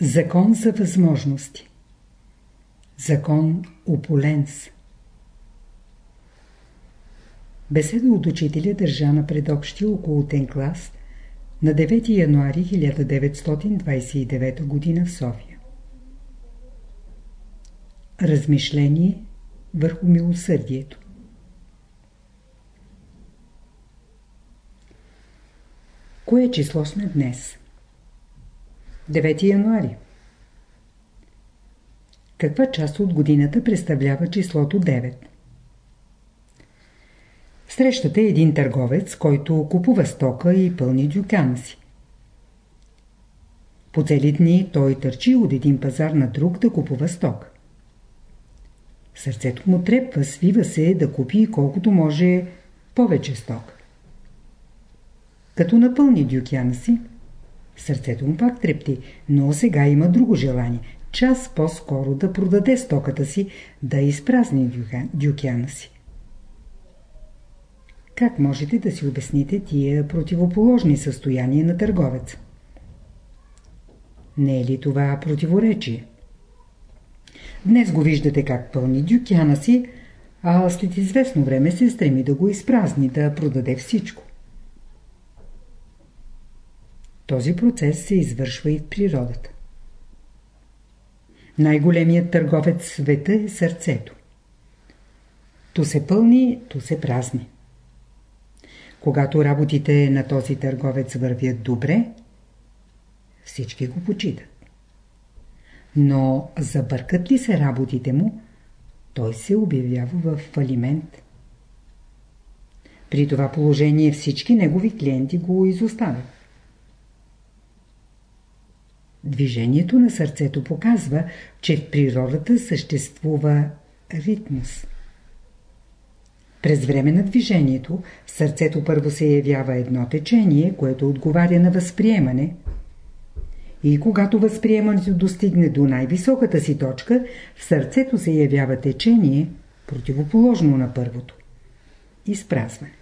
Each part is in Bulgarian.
Закон за възможности Закон Ополенс Беседа от учителя държа на предобщия околотен клас на 9 януари 1929 г. в София. Размишление върху милосърдието Кое число сме днес? 9 януари. Каква част от годината представлява числото 9? Срещате един търговец, който купува стока и пълни дюкана си. По цели дни той търчи от един пазар на друг да купува сток. Сърцето му трепва, свива се да купи колкото може повече сток. Като напълни дюкяна си, сърцето му пак трепти, но сега има друго желание. Час по-скоро да продаде стоката си, да изпразни дюкяна си. Как можете да си обясните тия противоположни състояния на търговец? Не е ли това противоречие? Днес го виждате как пълни дюкяна си, а след известно време се стреми да го изпразни, да продаде всичко. Този процес се извършва и в природата. Най-големият търговец в света е сърцето. То се пълни, то се празни. Когато работите на този търговец вървят добре, всички го почитат. Но забъркат ли се работите му, той се обявява в фалимент. При това положение всички негови клиенти го изоставят. Движението на сърцето показва, че в природата съществува ритмус. През време на движението в сърцето първо се явява едно течение, което отговаря на възприемане. И когато възприемането достигне до най-високата си точка, в сърцето се явява течение, противоположно на първото. Изпразване.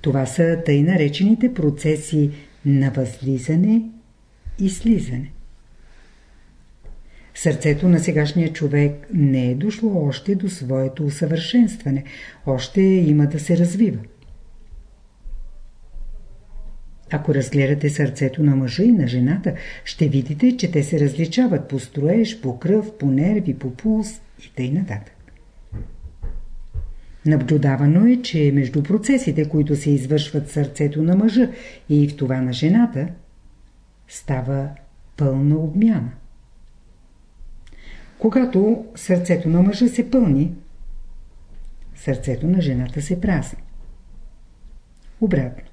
Това са тъй наречените процеси на възлизане и слизане. Сърцето на сегашния човек не е дошло още до своето усъвършенстване, още има да се развива. Ако разгледате сърцето на мъжа и на жената, ще видите, че те се различават по строеж, по кръв, по нерви, по пулс и нататък. Наблюдавано е, че между процесите, които се извършват в сърцето на мъжа и в това на жената, става пълна обмяна. Когато сърцето на мъжа се пълни, сърцето на жената се празни. Обратно.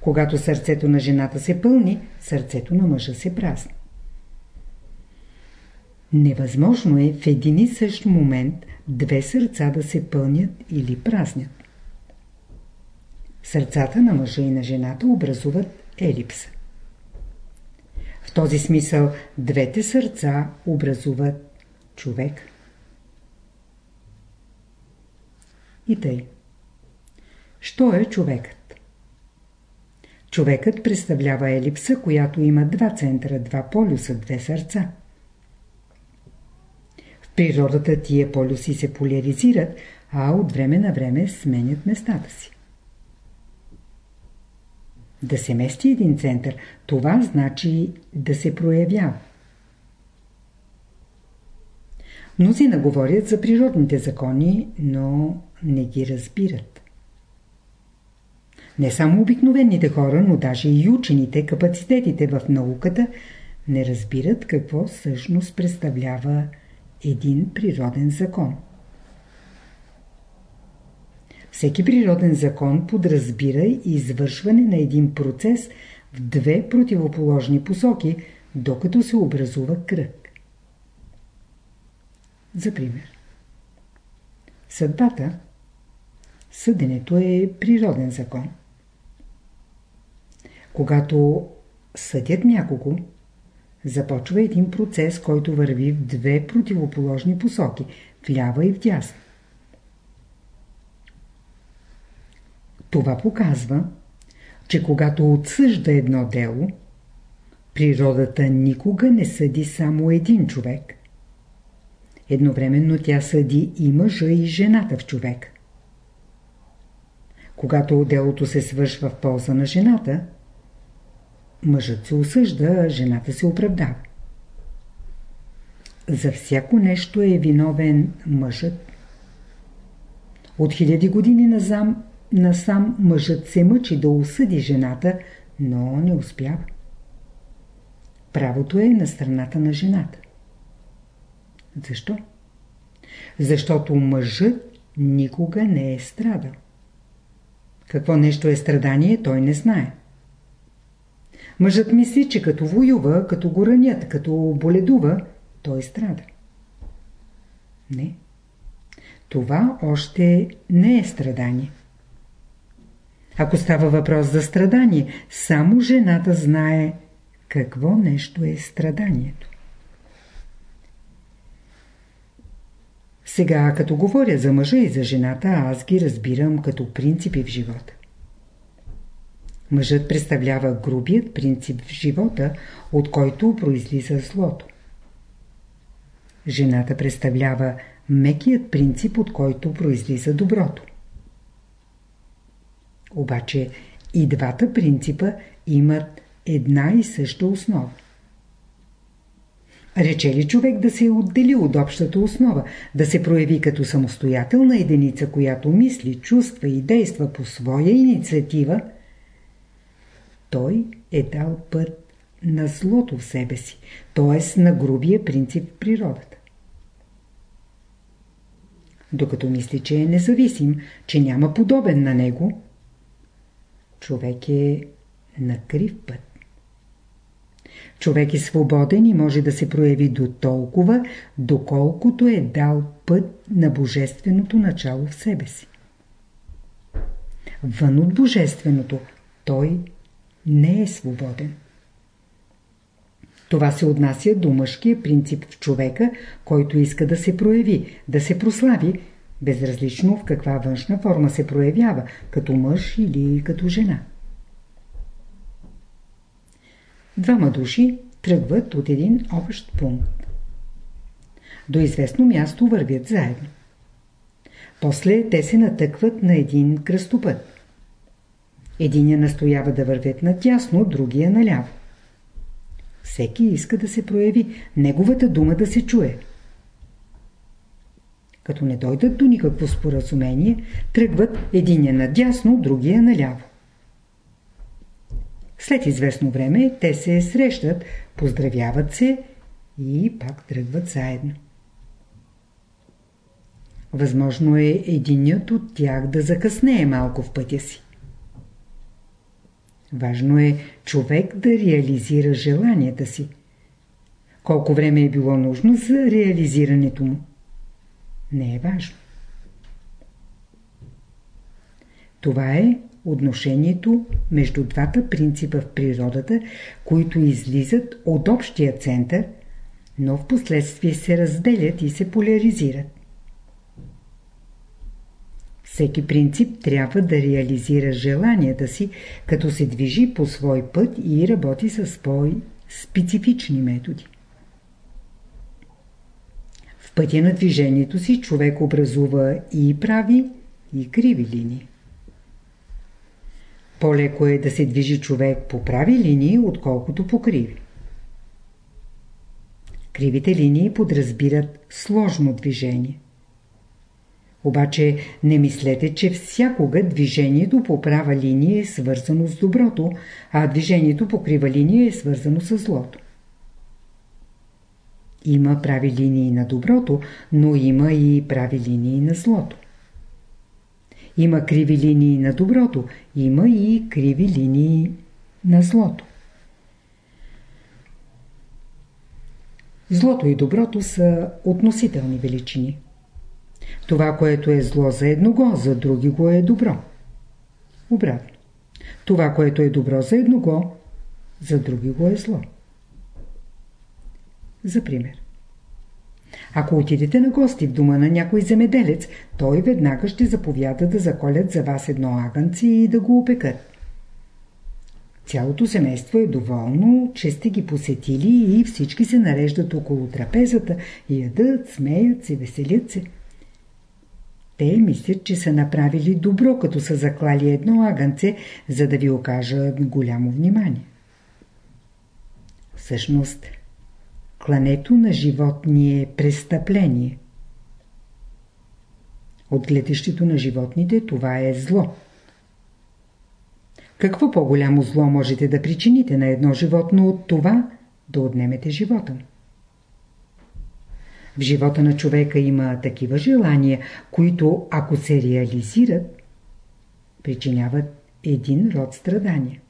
Когато сърцето на жената се пълни, сърцето на мъжа се празни. Невъзможно е в един и същ момент две сърца да се пълнят или празнят. Сърцата на мъжа и на жената образуват елипса. В този смисъл двете сърца образуват човек. И тъй. Що е човекът? Човекът представлява елипса, която има два центъра, два полюса, две сърца природата тия полюси се поляризират, а от време на време сменят местата си. Да се мести един център, това значи да се проявява. Мнозина говорят за природните закони, но не ги разбират. Не само обикновените хора, но даже и учените, капацитетите в науката не разбират какво всъщност представлява един природен закон. Всеки природен закон подразбира извършване на един процес в две противоположни посоки, докато се образува кръг. За пример. Съдбата, съденето е природен закон. Когато съдят някого, започва един процес, който върви в две противоположни посоки – влява и вдясно. Това показва, че когато отсъжда едно дело, Природата никога не съди само един човек. Едновременно тя съди и мъжа и жената в човек. Когато делото се свършва в полза на жената, мъжът се осъжда, а жената се оправдава. За всяко нещо е виновен мъжът. От хиляди години назам, насам мъжът се мъчи да осъди жената, но не успява. Правото е на страната на жената. Защо? Защото мъжът никога не е страдал. Какво нещо е страдание, той не знае. Мъжът мисли, че като воюва, като го ранят, като боледува, той страда. Не. Това още не е страдание. Ако става въпрос за страдание, само жената знае какво нещо е страданието. Сега, като говоря за мъжа и за жената, аз ги разбирам като принципи в живота. Мъжът представлява грубият принцип в живота, от който произлиза злото. Жената представлява мекият принцип, от който произлиза доброто. Обаче и двата принципа имат една и съща основа. Рече ли човек да се отдели от общата основа, да се прояви като самостоятелна единица, която мисли, чувства и действа по своя инициатива, той е дал път на злото в себе си, т.е. на грубия принцип в природата. Докато мисли, че е независим, че няма подобен на него, човек е на крив път. Човек е свободен и може да се прояви до толкова, доколкото е дал път на божественото начало в себе си. Вън от божественото той не е свободен. Това се отнася до мъжкия принцип в човека, който иска да се прояви, да се прослави, безразлично в каква външна форма се проявява, като мъж или като жена. Двама души тръгват от един общ пункт. До известно място вървят заедно. После те се натъкват на един кръстопът. Единия настоява да вървят надясно, другия наляво. Всеки иска да се прояви, неговата дума да се чуе. Като не дойдат до никакво споразумение, тръгват единия надясно, другия наляво. След известно време те се срещат, поздравяват се и пак тръгват заедно. Възможно е единият от тях да закъснее малко в пътя си. Важно е човек да реализира желанията си. Колко време е било нужно за реализирането му? Не е важно. Това е отношението между двата принципа в природата, които излизат от общия център, но в последствие се разделят и се поляризират. Всеки принцип трябва да реализира желанията си, като се движи по свой път и работи със свои специфични методи. Пътя на движението си човек образува и прави, и криви линии. По-леко е да се движи човек по прави линии, отколкото по криви. Кривите линии подразбират сложно движение. Обаче не мислете, че всякога движението по права линия е свързано с доброто, а движението по крива линия е свързано с злото. Има прави линии на доброто, но има и прави линии на злото. Има криви линии на доброто, има и криви линии на злото. Злото и доброто са относителни величини. Това, което е зло за едного, за други го е добро. Обратно. Това, което е добро за едного, за други го е зло. За пример. Ако отидете на гости в дома на някой земеделец, той веднага ще заповяда да заколят за вас едно агънце и да го опекат. Цялото семейство е доволно, че сте ги посетили и всички се нареждат около трапезата, ядат, смеят се, веселят се. Те мислят, че са направили добро, като са заклали едно агънце, за да ви окажат голямо внимание. Всъщност, клането на животни е престъпление. От гледащето на животните това е зло. Какво по-голямо зло можете да причините на едно животно от това да отнемете живота В живота на човека има такива желания, които ако се реализират, причиняват един род страдания.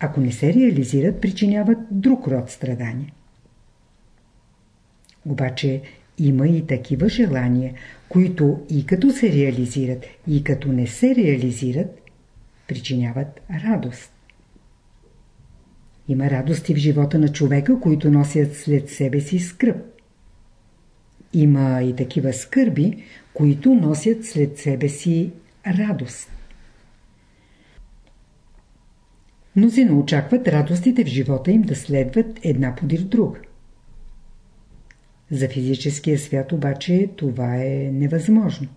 Ако не се реализират, причиняват друг род страдания. Обаче има и такива желания, които и като се реализират, и като не се реализират, причиняват радост. Има радости в живота на човека, които носят след себе си скръп. Има и такива скърби, които носят след себе си радост. Мнозина очакват радостите в живота им да следват една подир друга. За физическия свят обаче това е невъзможно.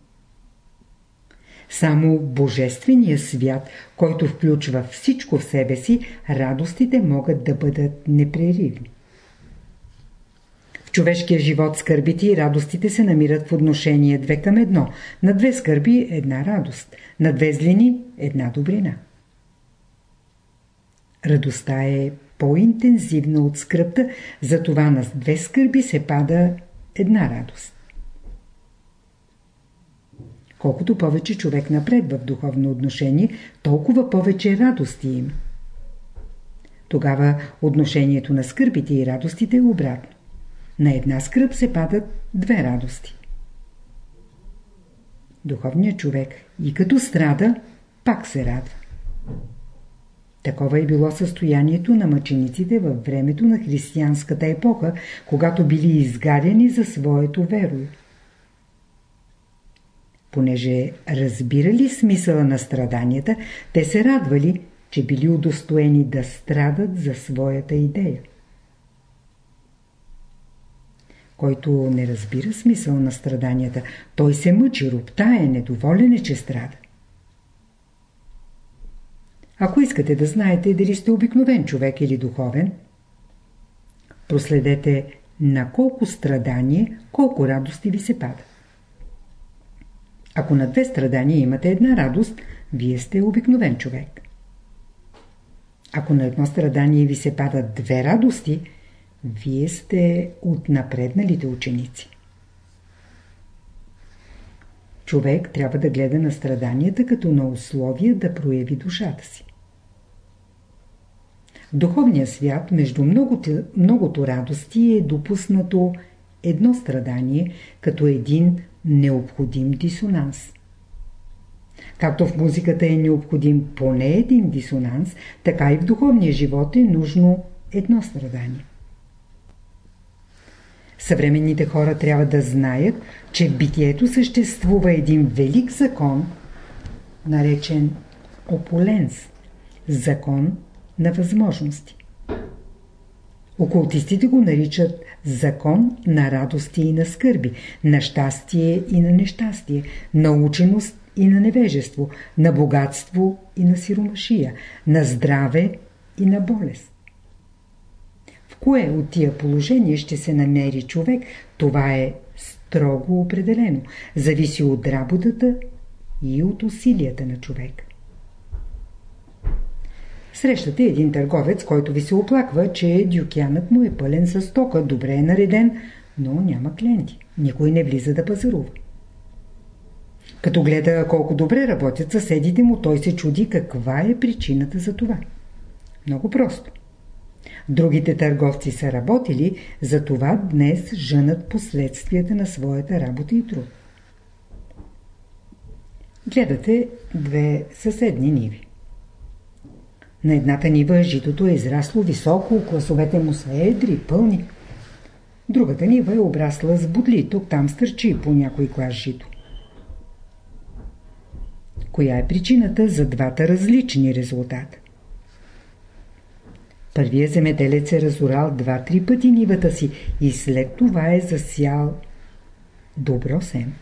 Само Божествения свят, който включва всичко в себе си, радостите могат да бъдат непреривни. В човешкия живот скърбите и радостите се намират в отношение две към едно. На две скърби – една радост, на две злини – една добрина. Радостта е по-интензивна от скръпта, затова на две скърби се пада една радост. Колкото повече човек напред в духовно отношение, толкова повече радости има. Тогава отношението на скърбите и радостите е обратно. На една скръп се падат две радости. Духовният човек и като страда, пак се радва. Такова е било състоянието на мъчениците във времето на християнската епоха, когато били изгаряни за своето верою понеже разбирали смисъла на страданията, те се радвали, че били удостоени да страдат за своята идея. Който не разбира смисъл на страданията, той се мъчи, роптае, недоволен е, че страда. Ако искате да знаете дали сте обикновен човек или духовен, проследете на колко страдание, колко радости ви се падат. Ако на две страдания имате една радост, вие сте обикновен човек. Ако на едно страдание ви се падат две радости, вие сте от напредналите ученици. Човек трябва да гледа на страданията като на условия да прояви душата си. В духовния свят между многото, многото радости е допуснато едно страдание като един необходим дисонанс. Както в музиката е необходим поне един дисонанс, така и в духовния живот е нужно едно страдание. Съвременните хора трябва да знаят, че в битието съществува един велик закон, наречен опуленс – закон на възможности. Окултистите го наричат закон на радости и на скърби, на щастие и на нещастие, на ученост и на невежество, на богатство и на сиромашия, на здраве и на болест. В кое от тия положения ще се намери човек, това е строго определено, зависи от работата и от усилията на човек. Срещате един търговец, който ви се оплаква, че дюкянът му е пълен с стока, добре е нареден, но няма клиенти. Никой не влиза да пазарува. Като гледа колко добре работят съседите му, той се чуди каква е причината за това. Много просто. Другите търговци са работили, затова днес женат последствията на своята работа и труд. Гледате две съседни ниви. На едната нива житото е израсло високо, класовете му са едри, пълни. Другата нива е обрасла с будли, тук там стърчи по някой клас жито. Коя е причината за двата различни резултата? Първия земеделец е разорал два-три пъти нивата си и след това е засял добро семе.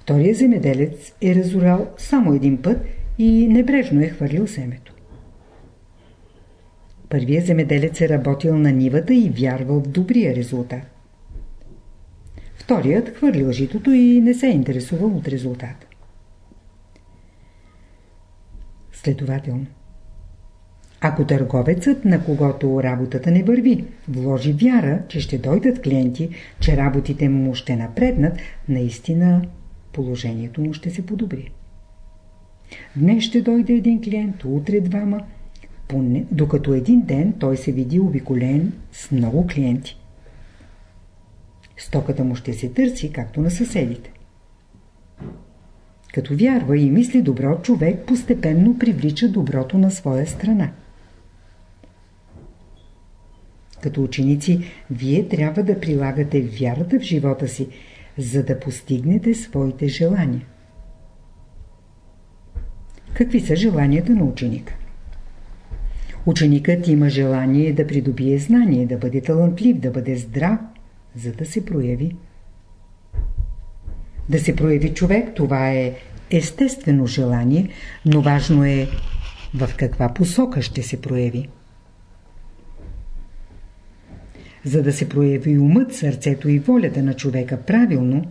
Втория земеделец е разорал само един път и небрежно е хвърлил семето. Първият земеделец е работил на нивата и вярвал в добрия резултат. Вторият хвърлил житото и не се е интересувал от резултата. Следователно, ако търговецът, на когото работата не върви, вложи вяра, че ще дойдат клиенти, че работите му ще напреднат, наистина положението му ще се подобри. Днес ще дойде един клиент, утре двама, поне, докато един ден той се види обиколен с много клиенти. Стоката му ще се търси, както на съседите. Като вярва и мисли добро, човек постепенно привлича доброто на своя страна. Като ученици, вие трябва да прилагате вярата в живота си, за да постигнете своите желания. Какви са желанията на ученика? Ученикът има желание да придобие знание, да бъде талантлив, да бъде здрав, за да се прояви. Да се прояви човек, това е естествено желание, но важно е в каква посока ще се прояви. За да се прояви умът, сърцето и волята на човека правилно,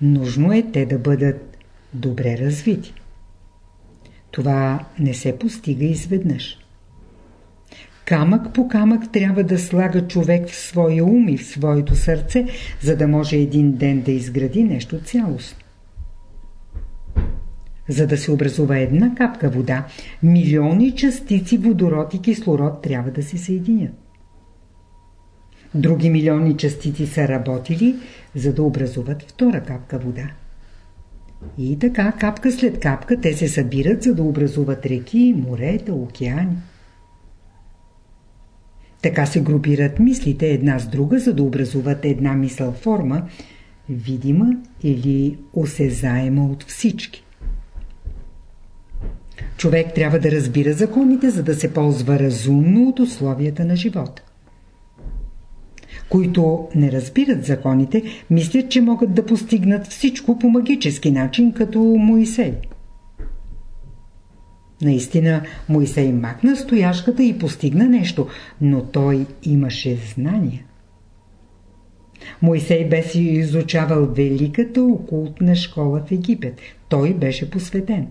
нужно е те да бъдат добре развити. Това не се постига изведнъж. Камък по камък трябва да слага човек в своя ум и в своето сърце, за да може един ден да изгради нещо цялостно. За да се образува една капка вода, милиони частици водород и кислород трябва да се съединят. Други милиони частици са работили, за да образуват втора капка вода. И така, капка след капка, те се събират, за да образуват реки, морета, океани. Така се групират мислите една с друга, за да образуват една мисъл форма, видима или осезаема от всички. Човек трябва да разбира законите, за да се ползва разумно от условията на живота. Които не разбират законите, мислят, че могат да постигнат всичко по магически начин, като Моисей. Наистина, Моисей макна стояшката и постигна нещо, но той имаше знания. Моисей беше изучавал великата окултна школа в Египет. Той беше посветен.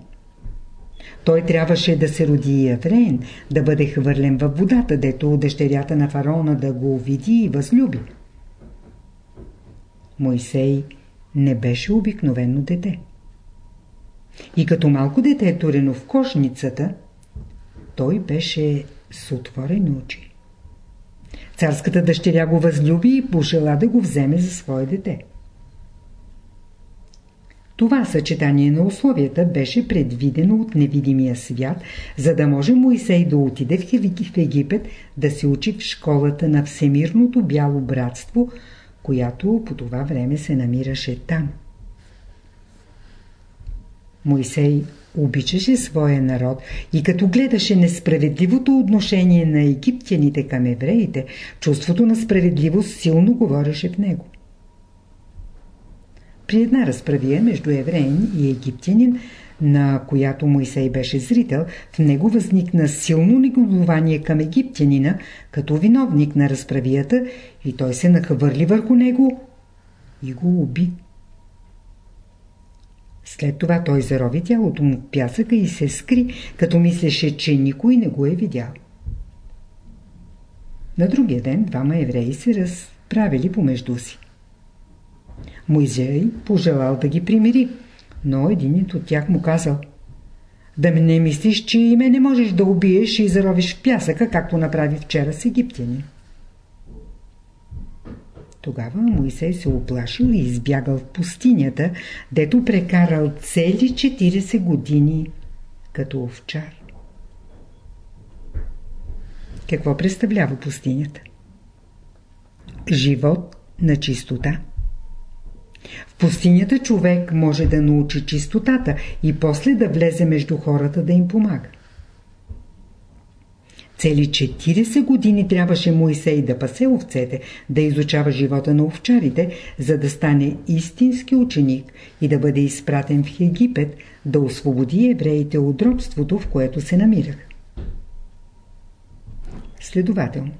Той трябваше да се роди евреин, да бъде хвърлен във водата, дето дъщерята на фараона да го види и възлюби. Моисей не беше обикновено дете. И като малко дете е турено в кошницата, той беше с отворени очи. Царската дъщеря го възлюби и пожела да го вземе за свое дете. Това съчетание на условията беше предвидено от невидимия свят, за да може Моисей да отиде в Египет да се учи в школата на Всемирното бяло братство, която по това време се намираше там. Моисей обичаше своя народ и като гледаше несправедливото отношение на египтяните към евреите, чувството на справедливост силно говореше в него. При една разправия между евреин и египтянин, на която Моисей беше зрител, в него възникна силно негодование към египтянина, като виновник на разправията и той се нахвърли върху него и го уби. След това той зарови тялото му в пясъка и се скри, като мислеше, че никой не го е видял. На другия ден двама евреи се разправили помежду си. Моизей пожелал да ги примири, но един от тях му казал Да не мислиш, че и ме не можеш да убиеш и заровиш в пясъка, както направи вчера с египтяни. Тогава Моисей се оплашил и избягал в пустинята, дето прекарал цели 40 години като овчар. Какво представлява пустинята? Живот на чистота. В пустинята човек може да научи чистотата и после да влезе между хората да им помага. Цели 40 години трябваше Моисей да пасе овцете, да изучава живота на овчарите, за да стане истински ученик и да бъде изпратен в Египет, да освободи евреите от робството, в което се намирах. Следователно,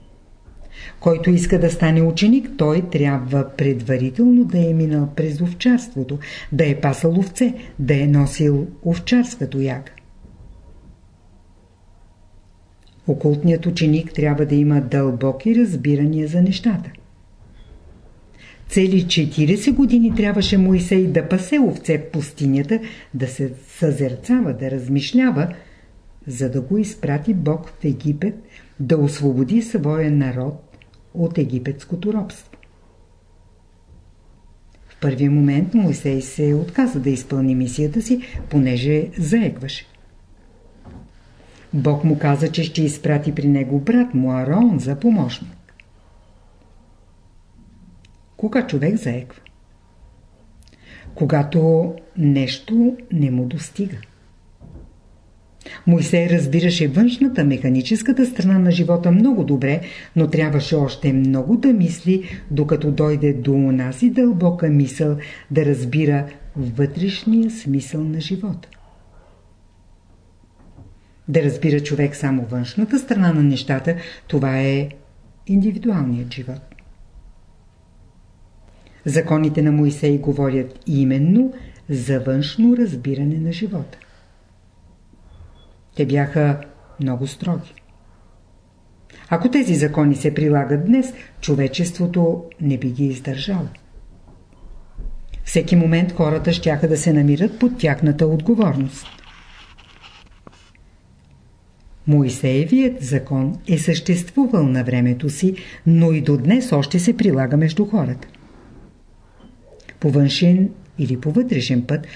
който иска да стане ученик, той трябва предварително да е минал през овчарството, да е пасал овце, да е носил овчарска тояга. Окултният ученик трябва да има дълбоки разбирания за нещата. Цели 40 години трябваше Моисей да пасе овце в пустинята, да се съзерцава, да размишлява, за да го изпрати Бог в Египет, да освободи своя народ от египетското робство. В първия момент Моисей се отказа да изпълни мисията си, понеже заегваше. Бог му каза, че ще изпрати при него брат му Арон за помощник. Кога човек заеква? Когато нещо не му достига. Мойсей разбираше външната, механическата страна на живота много добре, но трябваше още много да мисли, докато дойде до онази дълбока мисъл да разбира вътрешния смисъл на живота. Да разбира човек само външната страна на нещата, това е индивидуалният живот. Законите на Моисей говорят именно за външно разбиране на живота. Те бяха много строги. Ако тези закони се прилагат днес, човечеството не би ги издържало. Всеки момент хората щяха да се намират под тяхната отговорност. Моисеевият закон е съществувал на времето си, но и до днес още се прилага между хората. По външен или по вътрешен път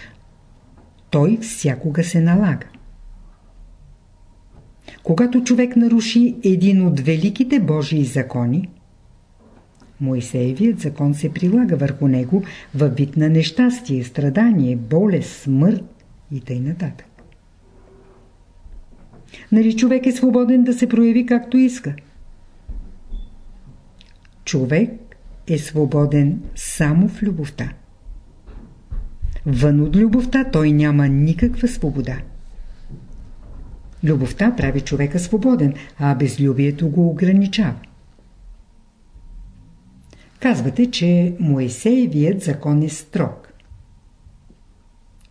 той всякога се налага. Когато човек наруши един от великите Божии закони, Моисеевият закон се прилага върху него във вид на нещастие, страдание, болест, смърт и нататък. Нали човек е свободен да се прояви както иска? Човек е свободен само в любовта. Вън от любовта той няма никаква свобода. Любовта прави човека свободен, а безлюбието го ограничава. Казвате, че Моисеевият закон е строг.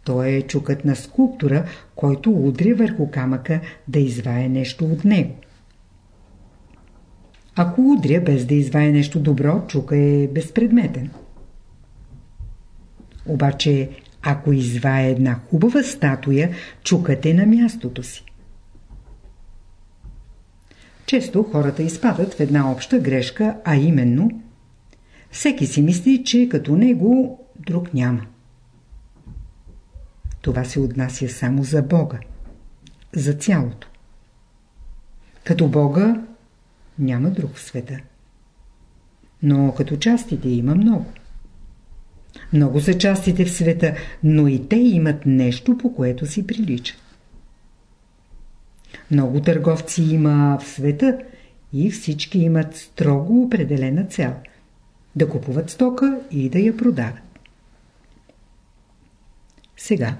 Той е чукът на скулптура, който удря върху камъка да извае нещо от него. Ако удря без да извае нещо добро, чука е безпредметен. Обаче, ако извае една хубава статуя, чукът е на мястото си. Често хората изпадат в една обща грешка, а именно всеки си мисли, че като него друг няма. Това се отнася само за Бога, за цялото. Като Бога няма друг в света. Но като частите има много. Много са частите в света, но и те имат нещо, по което си приличат. Много търговци има в света и всички имат строго определена цел – да купуват стока и да я продават. Сега,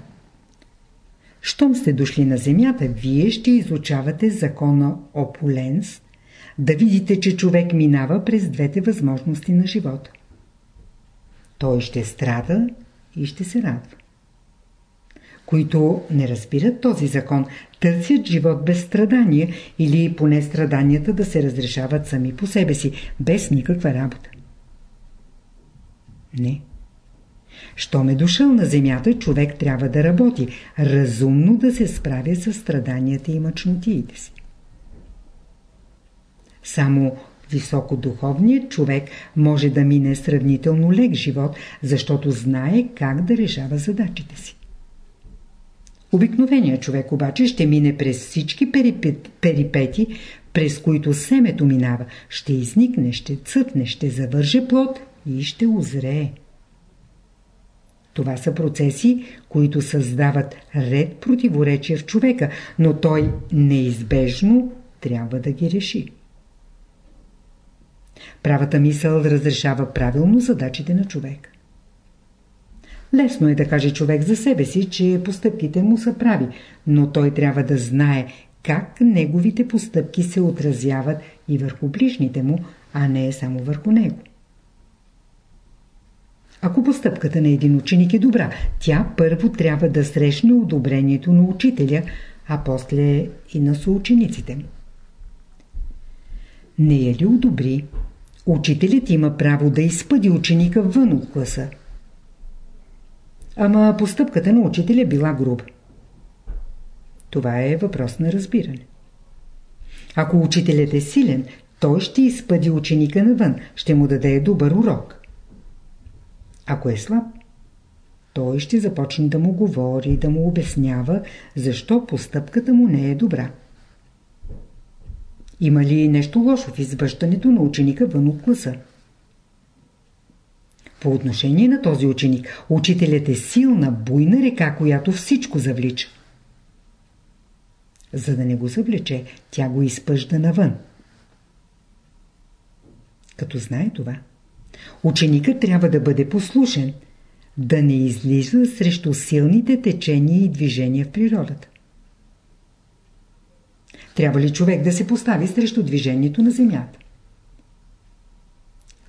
щом сте дошли на земята, вие ще изучавате закона Опуленс, да видите, че човек минава през двете възможности на живота. Той ще страда и ще се радва които не разбират този закон, търсят живот без страдания или поне страданията да се разрешават сами по себе си, без никаква работа. Не. Щом е дошъл на земята, човек трябва да работи, разумно да се справя с страданията и мъчнотиите си. Само високодуховният човек може да мине сравнително лек живот, защото знае как да решава задачите си. Обикновеният човек обаче ще мине през всички перипети, през които семето минава. Ще изникне, ще цъпне, ще завърже плод и ще озрее. Това са процеси, които създават ред противоречия в човека, но той неизбежно трябва да ги реши. Правата мисъл разрешава правилно задачите на човек. Лесно е да каже човек за себе си, че постъпките му са прави, но той трябва да знае как неговите постъпки се отразяват и върху ближните му, а не само върху него. Ако постъпката на един ученик е добра, тя първо трябва да срещне одобрението на учителя, а после и на съучениците му. Не я ли одобри, учителят има право да изпъди ученика вън от класа. Ама постъпката на учителя била груба. Това е въпрос на разбиране. Ако учителят е силен, той ще изпъди ученика навън, ще му даде добър урок. Ако е слаб, той ще започне да му говори, да му обяснява, защо постъпката му не е добра. Има ли нещо лошо в избъщането на ученика вън от класа? По отношение на този ученик, учителят е силна, буйна река, която всичко завлича. За да не го завлече, тя го изпъжда навън. Като знае това, ученикът трябва да бъде послушен, да не излиза срещу силните течения и движения в природата. Трябва ли човек да се постави срещу движението на Земята?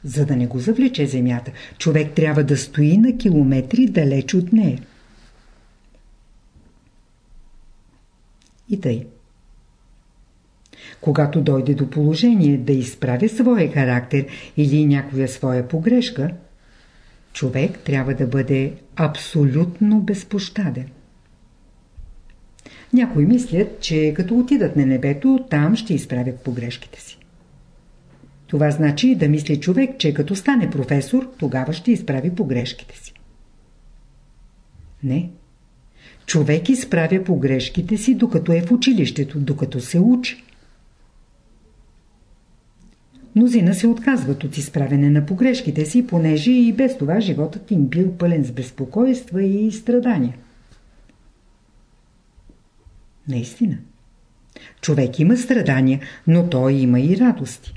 За да не го завлече Земята, човек трябва да стои на километри далеч от нея. И тъй. Когато дойде до положение да изправя своя характер или някоя своя погрешка, човек трябва да бъде абсолютно безпощаден. Някои мислят, че като отидат на небето, там ще изправят погрешките си. Това значи да мисли човек, че като стане професор, тогава ще изправи погрешките си. Не. Човек изправя погрешките си, докато е в училището, докато се учи. Мнозина се отказват от изправене на погрешките си, понеже и без това животът им бил пълен с безпокойства и страдания. Наистина. Човек има страдания, но той има и радости.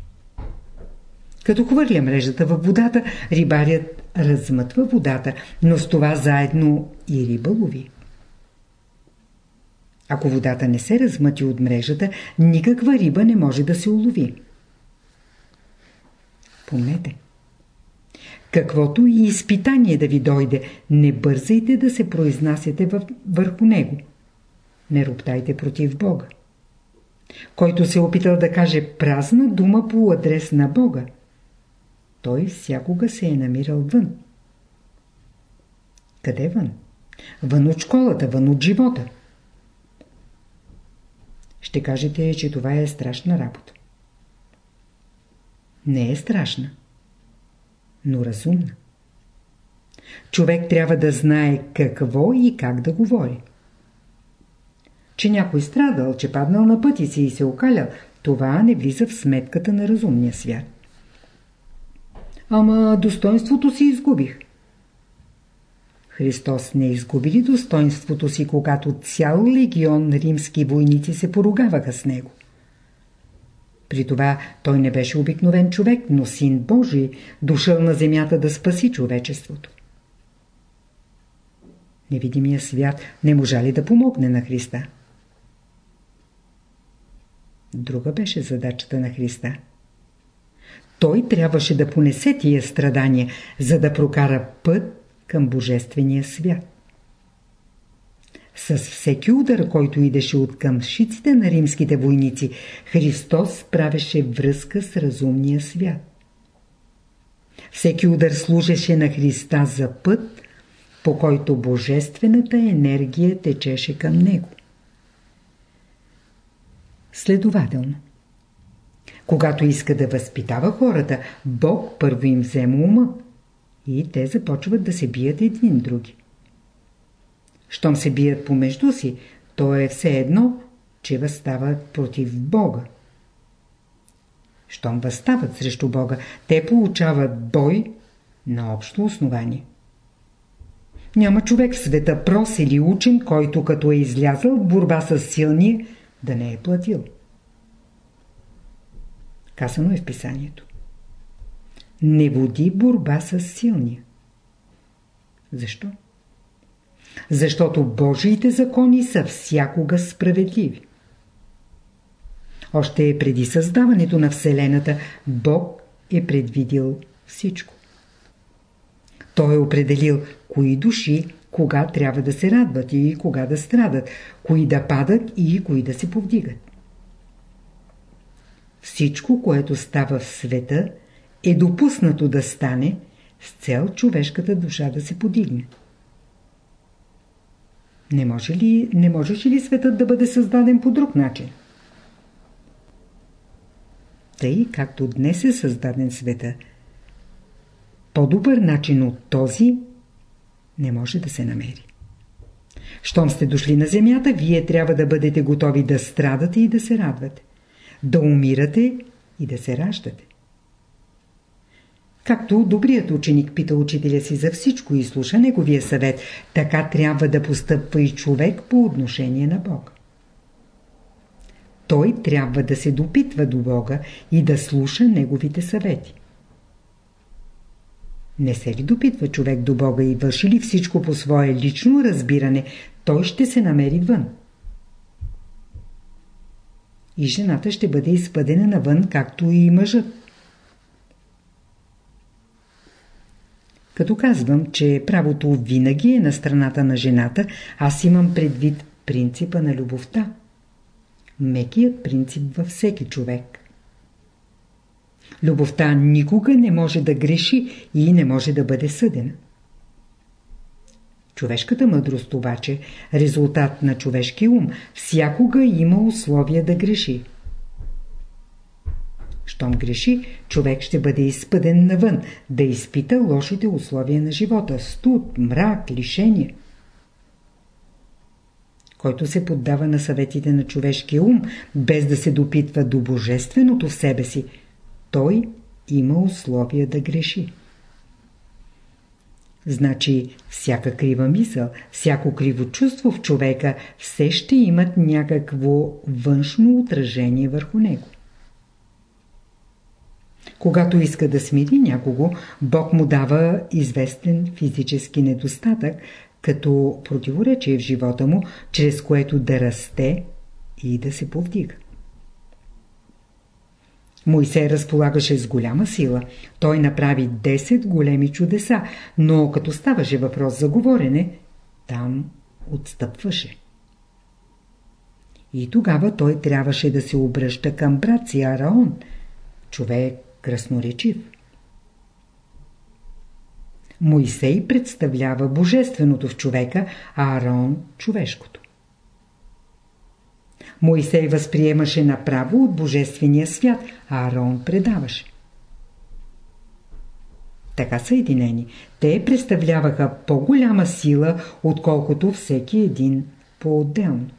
Като хвърля мрежата във водата, рибарят размътва водата, но с това заедно и риба лови. Ако водата не се размъти от мрежата, никаква риба не може да се улови. Помнете. Каквото и изпитание да ви дойде, не бързайте да се произнасяте върху него. Не роптайте против Бога. Който се е опитал да каже празна дума по адрес на Бога, той всякога се е намирал вън. Къде вън? Вън от школата, вън от живота. Ще кажете, че това е страшна работа. Не е страшна, но разумна. Човек трябва да знае какво и как да говори. Че някой страдал, че паднал на пъти си и се окалял, това не влиза в сметката на разумния свят. Ама достоинството си изгубих. Христос не изгуби ли достоинството си, когато цял легион римски войници се поругаваха с него? При това той не беше обикновен човек, но син Божий, дошъл на земята да спаси човечеството. Невидимия свят не можа ли да помогне на Христа? Друга беше задачата на Христа. Той трябваше да понесе тия страдания, за да прокара път към Божествения свят. С всеки удар, който идеше от къмшиците на римските войници, Христос правеше връзка с разумния свят. Всеки удар служеше на Христа за път, по който божествената енергия течеше към него. Следователно, когато иска да възпитава хората, Бог първо им взема ума и те започват да се бият един други. Щом се бият помежду си, то е все едно, че възстават против Бога. Щом възстават срещу Бога, те получават бой на общо основание. Няма човек в света, прос или учен, който като е излязъл в борба с силния, да не е платил. Казано е в писанието. Не води борба с силния. Защо? Защото Божиите закони са всякога справедливи. Още преди създаването на Вселената, Бог е предвидил всичко. Той е определил кои души кога трябва да се радват и кога да страдат, кои да падат и кои да се повдигат. Всичко, което става в света, е допуснато да стане с цел човешката душа да се подигне. Не може ли, не можеше ли светът да бъде създаден по друг начин? Тъй, както днес е създаден света, по-добър начин от този не може да се намери. Щом сте дошли на земята, вие трябва да бъдете готови да страдате и да се радвате, да умирате и да се раждате. Както добрият ученик пита учителя си за всичко и слуша неговия съвет, така трябва да постъпва и човек по отношение на Бога. Той трябва да се допитва до Бога и да слуша неговите съвети. Не се ли допитва човек до Бога и върши ли всичко по свое лично разбиране, той ще се намери вън. И жената ще бъде изпъдена навън, както и мъжът. Като казвам, че правото винаги е на страната на жената, аз имам предвид принципа на любовта. Мекият принцип във всеки човек. Любовта никога не може да греши и не може да бъде съдена. Човешката мъдрост обаче, резултат на човешки ум, всякога има условия да греши. Щом греши, човек ще бъде изпъден навън, да изпита лошите условия на живота – студ, мрак, лишение. Който се поддава на съветите на човешкия ум, без да се допитва до божественото в себе си – той има условия да греши. Значи всяка крива мисъл, всяко криво чувство в човека все ще имат някакво външно отражение върху него. Когато иска да смири някого, Бог му дава известен физически недостатък, като противоречие в живота му, чрез което да расте и да се повдига. Мойсей разполагаше с голяма сила. Той направи 10 големи чудеса, но като ставаше въпрос за говорене, там отстъпваше. И тогава той трябваше да се обръща към брат си Араон, човек красноречив. Моисей представлява божественото в човека, а Араон – човешкото. Моисей възприемаше направо от Божествения свят, а Арон предаваше. Така съединени, те представляваха по-голяма сила, отколкото всеки един по-отделно.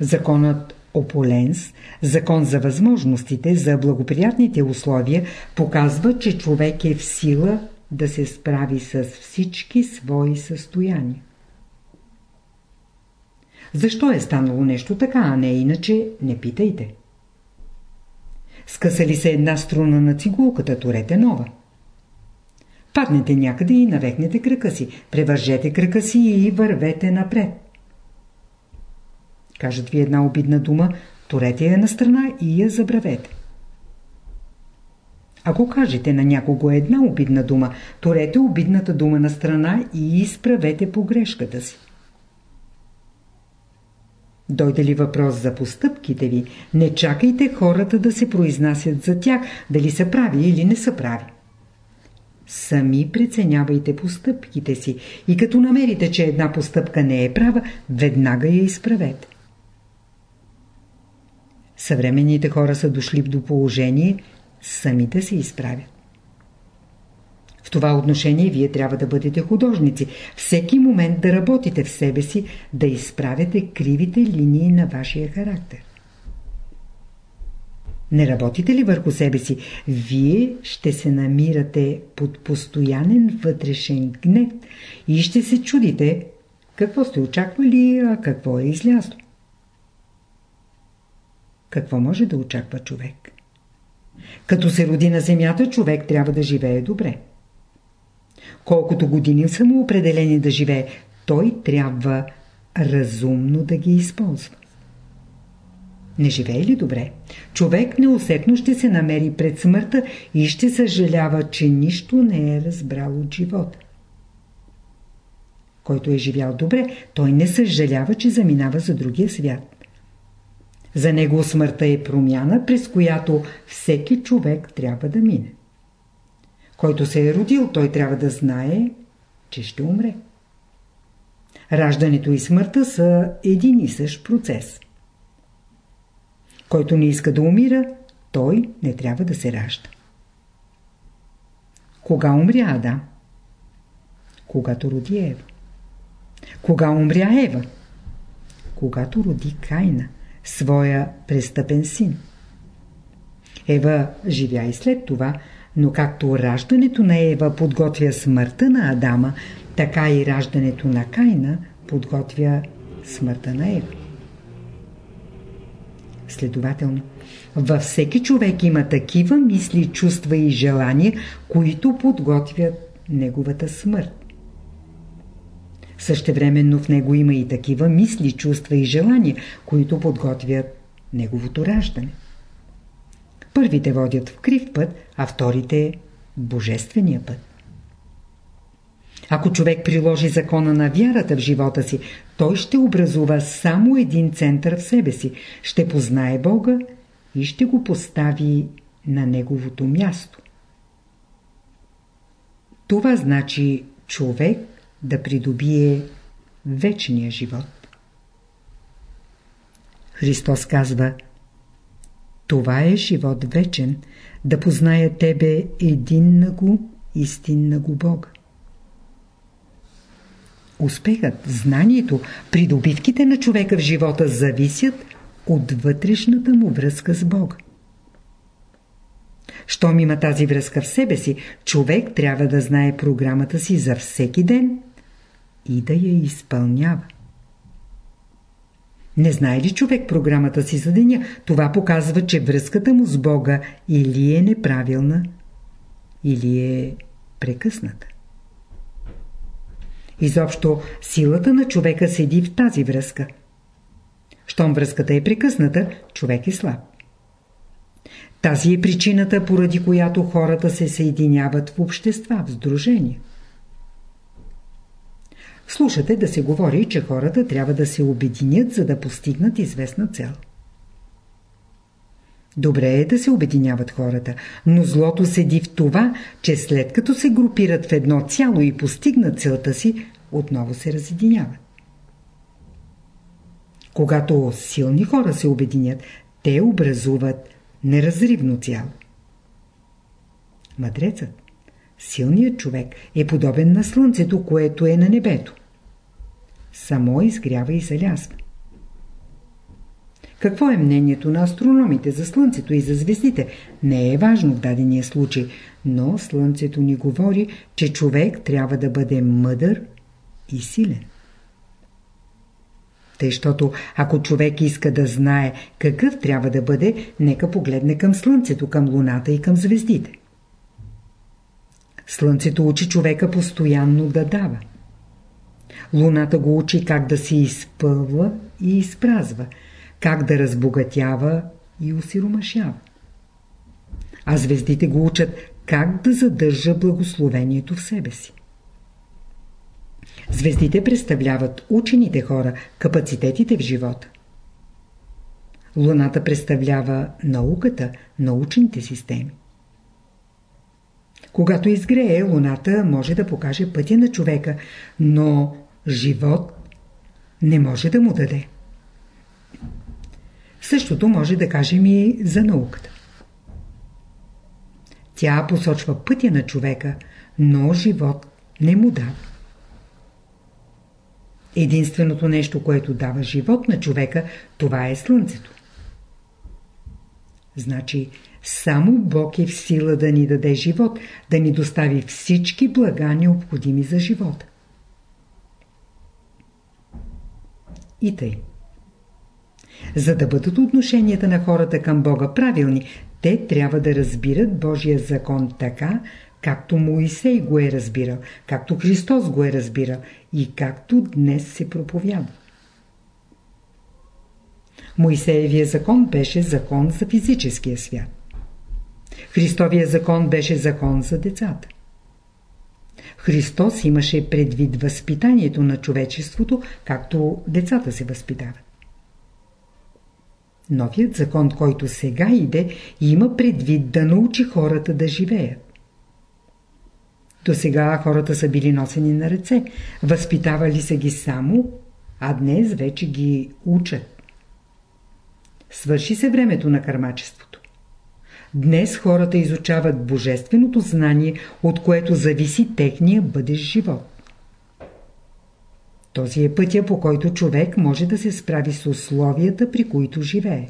Законът Ополенс, закон за възможностите, за благоприятните условия, показва, че човек е в сила да се справи с всички свои състояния. Защо е станало нещо така, а не иначе, не питайте. Скъса ли се една струна на цигулката, турете нова. Паднете някъде и навекнете крака си, превържете крака си и вървете напред. Кажат ви една обидна дума, турете я на страна и я забравете. Ако кажете на някого една обидна дума, турете обидната дума на страна и изправете погрешката си. Дойде ли въпрос за постъпките ви, не чакайте хората да се произнасят за тях, дали са прави или не са прави. Сами преценявайте постъпките си и като намерите, че една постъпка не е права, веднага я изправете. Съвременните хора са дошли до положение сами да се изправят. Това отношение вие трябва да бъдете художници. Всеки момент да работите в себе си, да изправяте кривите линии на вашия характер. Не работите ли върху себе си, вие ще се намирате под постоянен вътрешен гнет и ще се чудите какво сте очаквали, а какво е излязло. какво може да очаква човек? Като се роди на земята, човек трябва да живее добре. Колкото години са му определени да живее, той трябва разумно да ги използва. Не живее ли добре? Човек неусетно ще се намери пред смъртта и ще съжалява, че нищо не е разбрал от живота. Който е живял добре, той не съжалява, че заминава за другия свят. За него смъртта е промяна, през която всеки човек трябва да мине. Който се е родил, той трябва да знае, че ще умре. Раждането и смъртта са един и същ процес. Който не иска да умира, той не трябва да се ражда. Кога умря Адам? Когато роди Ева. Кога умря Ева? Когато роди Кайна, своя престъпен син. Ева живя и след това, но както раждането на Ева подготвя смъртта на Адама, така и раждането на Кайна подготвя смъртта на Ева. Следователно, във всеки човек има такива мисли, чувства и желания, които подготвят неговата смърт. Същевременно в него има и такива мисли, чувства и желания, които подготвят неговото раждане. Първите водят в крив път, а вторите – божествения път. Ако човек приложи закона на вярата в живота си, той ще образува само един център в себе си, ще познае Бога и ще го постави на неговото място. Това значи човек да придобие вечния живот. Христос казва Това е живот вечен, да позная Тебе един го, истинна го Бога. Успехът, знанието, придобивките на човека в живота зависят от вътрешната му връзка с Бога. Щом има тази връзка в себе си, човек трябва да знае програмата си за всеки ден и да я изпълнява. Не знае ли човек програмата си за деня, това показва, че връзката му с Бога или е неправилна, или е прекъсната. Изобщо силата на човека седи в тази връзка. Щом връзката е прекъсната, човек е слаб. Тази е причината, поради която хората се съединяват в общества, в сдружения. Слушате да се говори, че хората трябва да се обединят, за да постигнат известна цел. Добре е да се обединяват хората, но злото седи в това, че след като се групират в едно цяло и постигнат целта си, отново се разединяват. Когато силни хора се обединят, те образуват неразривно цяло. Мъдрецът, силният човек, е подобен на слънцето, което е на небето. Само изгрява и залязва. Какво е мнението на астрономите за Слънцето и за звездите? Не е важно в дадения случай, но Слънцето ни говори, че човек трябва да бъде мъдър и силен. Тъй, защото ако човек иска да знае какъв трябва да бъде, нека погледне към Слънцето, към Луната и към звездите. Слънцето учи човека постоянно да дава. Луната го учи как да се изпълва и изпразва – как да разбогатява и усиромашява. А звездите го учат как да задържа благословението в себе си. Звездите представляват учените хора, капацитетите в живота. Луната представлява науката, научните системи. Когато изгрее, Луната може да покаже пътя на човека, но живот не може да му даде. Същото може да кажем и за науката. Тя посочва пътя на човека, но живот не му дава. Единственото нещо, което дава живот на човека, това е Слънцето. Значи, само Бог е в сила да ни даде живот, да ни достави всички блага, необходими за живота. И тъй. За да бъдат отношенията на хората към Бога правилни, те трябва да разбират Божия закон така, както Моисей го е разбирал, както Христос го е разбирал и както днес се проповядва. Моисеевия закон беше закон за физическия свят. Христовия закон беше закон за децата. Христос имаше предвид възпитанието на човечеството, както децата се възпитават. Новият закон, който сега иде, има предвид да научи хората да живеят. До сега хората са били носени на ръце, възпитавали са ги само, а днес вече ги учат. Свърши се времето на кърмачеството. Днес хората изучават божественото знание, от което зависи техния бъдещ живот. Този е пътя, по който човек може да се справи с условията, при които живее.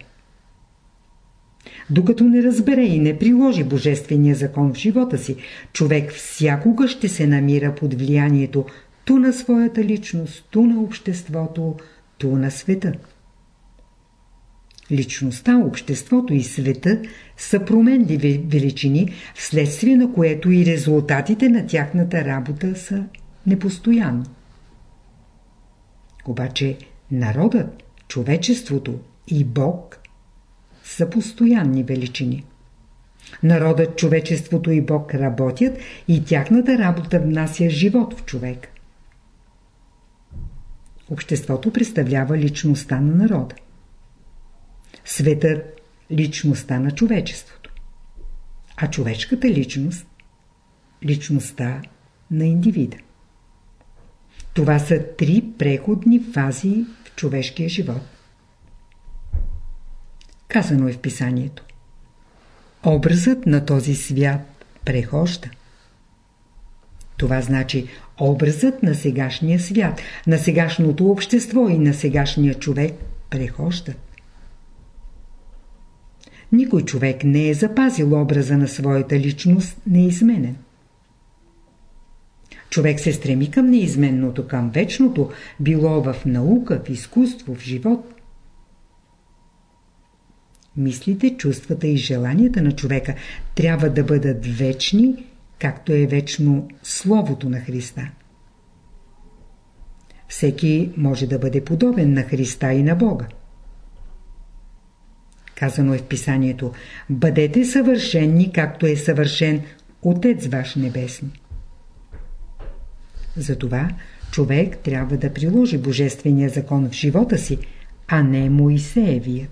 Докато не разбере и не приложи Божествения закон в живота си, човек всякога ще се намира под влиянието ту на своята личност, ту на обществото, ту на света. Личността, обществото и света са променливи величини, вследствие на което и резултатите на тяхната работа са непостоянни. Обаче народът, човечеството и Бог са постоянни величини. Народът, човечеството и Бог работят и тяхната работа внася живот в човек. Обществото представлява личността на народа. Светът – личността на човечеството. А човешката личност – личността на индивида. Това са три преходни фази в човешкия живот. Казано е в писанието. Образът на този свят прехожда. Това значи образът на сегашния свят, на сегашното общество и на сегашния човек прехождат. Никой човек не е запазил образа на своята личност неизменен. Човек се стреми към неизменното, към вечното, било в наука, в изкуство, в живот. Мислите, чувствата и желанията на човека трябва да бъдат вечни, както е вечно Словото на Христа. Всеки може да бъде подобен на Христа и на Бога. Казано е в писанието Бъдете съвършенни, както е съвършен Отец ваш Небесни. Затова човек трябва да приложи Божествения закон в живота си, а не Моисеевият.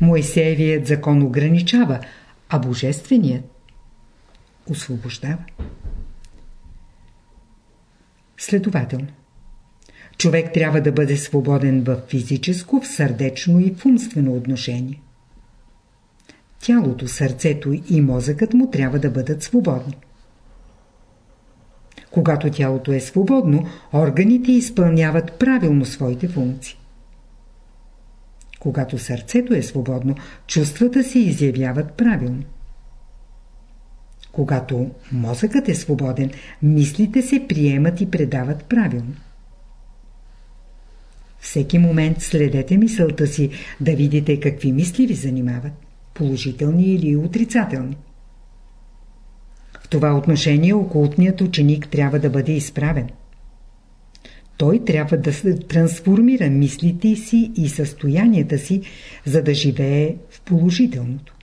Моисеевият закон ограничава, а Божественият освобождава. Следователно, човек трябва да бъде свободен в физическо, в сърдечно и в умствено отношение. Тялото, сърцето и мозъкът му трябва да бъдат свободни. Когато тялото е свободно, органите изпълняват правилно своите функции. Когато сърцето е свободно, чувствата се изявяват правилно. Когато мозъкът е свободен, мислите се приемат и предават правилно. Всеки момент следете мисълта си да видите какви мисли ви занимават, положителни или отрицателни. В това отношение окултният ученик трябва да бъде изправен. Той трябва да се трансформира мислите си и състоянията си, за да живее в положителното.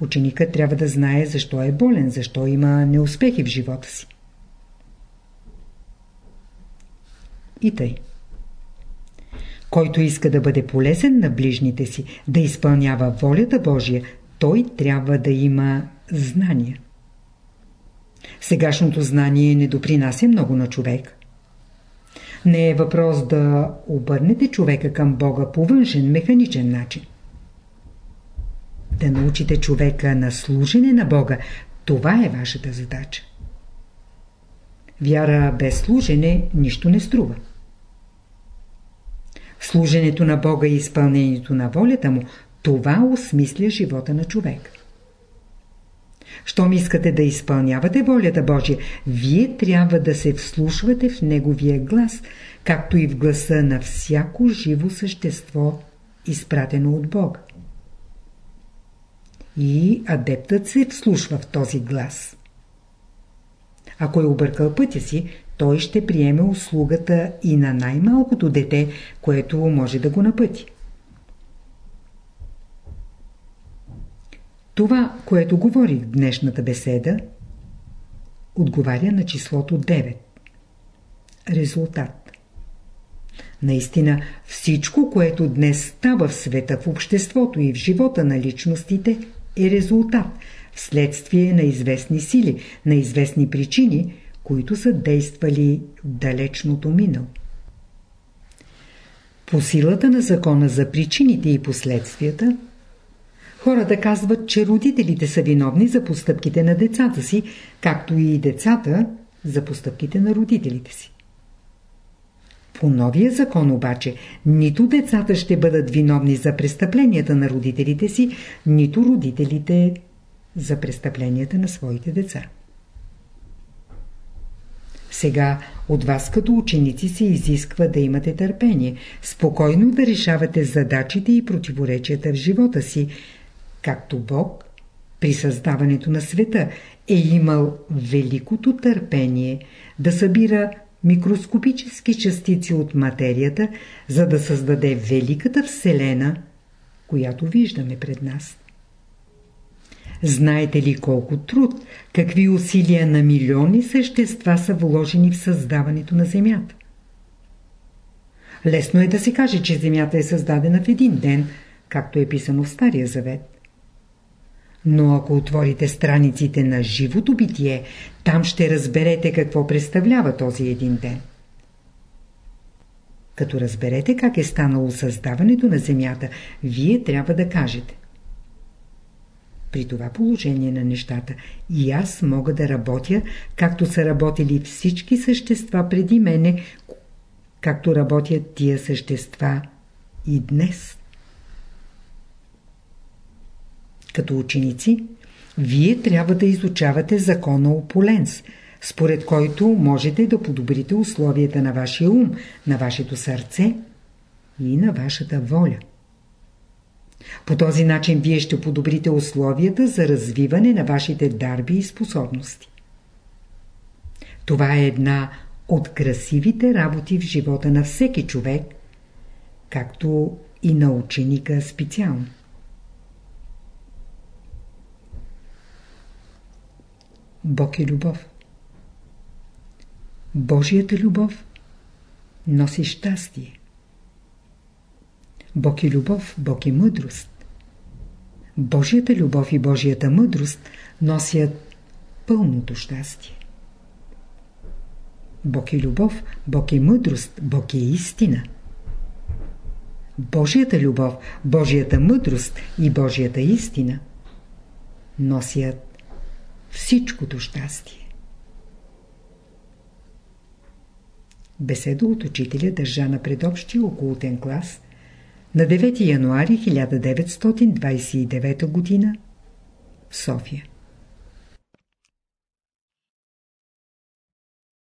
Ученикът трябва да знае защо е болен, защо има неуспехи в живота си. И тъй. Който иска да бъде полезен на ближните си, да изпълнява волята Божия, той трябва да има знания. Сегашното знание не допринася много на човек. Не е въпрос да обърнете човека към Бога по външен, механичен начин. Да научите човека на служене на Бога, това е вашата задача. Вяра без служене нищо не струва. Служенето на Бога и изпълнението на волята му, това осмисля живота на човек. щом искате да изпълнявате волята Божия, вие трябва да се вслушвате в Неговия глас, както и в гласа на всяко живо същество, изпратено от Бога. И адептът се вслушва в този глас. Ако е объркал пътя си, той ще приеме услугата и на най-малкото дете, което може да го напъти. Това, което говорих в днешната беседа, отговаря на числото 9. Резултат. Наистина, всичко, което днес става в света, в обществото и в живота на личностите, е резултат, вследствие на известни сили, на известни причини, които са действали в далечното минало. По силата на закона за причините и последствията, хората казват, че родителите са виновни за постъпките на децата си, както и децата за постъпките на родителите си. По новия закон обаче, нито децата ще бъдат виновни за престъпленията на родителите си, нито родителите за престъпленията на своите деца. Сега от вас като ученици се изисква да имате търпение, спокойно да решавате задачите и противоречията в живота си, както Бог при създаването на света е имал великото търпение да събира микроскопически частици от материята, за да създаде великата Вселена, която виждаме пред нас. Знаете ли колко труд, какви усилия на милиони същества са вложени в създаването на Земята? Лесно е да се каже, че Земята е създадена в един ден, както е писано в Стария Завет. Но ако отворите страниците на живото битие, там ще разберете какво представлява този един ден. Като разберете как е станало създаването на Земята, вие трябва да кажете. При това положение на нещата и аз мога да работя, както са работили всички същества преди мене, както работят тия същества и днес. Като ученици, вие трябва да изучавате закона Ополенс, според който можете да подобрите условията на вашия ум, на вашето сърце и на вашата воля. По този начин вие ще подобрите условията за развиване на вашите дарби и способности. Това е една от красивите работи в живота на всеки човек, както и на ученика специално. Бог е любов. Божията любов носи щастие. Бог е любов, Бог е мъдрост. Божията любов и Божията мъдрост носят пълното щастие. Бог е любов, Бог е мъдрост, Бог е истина. Божията любов, Божията мъдрост и Божията истина носят всичкото щастие. Беседа от учителя държа на предобщия околотен клас на 9 януари 1929 г. в София.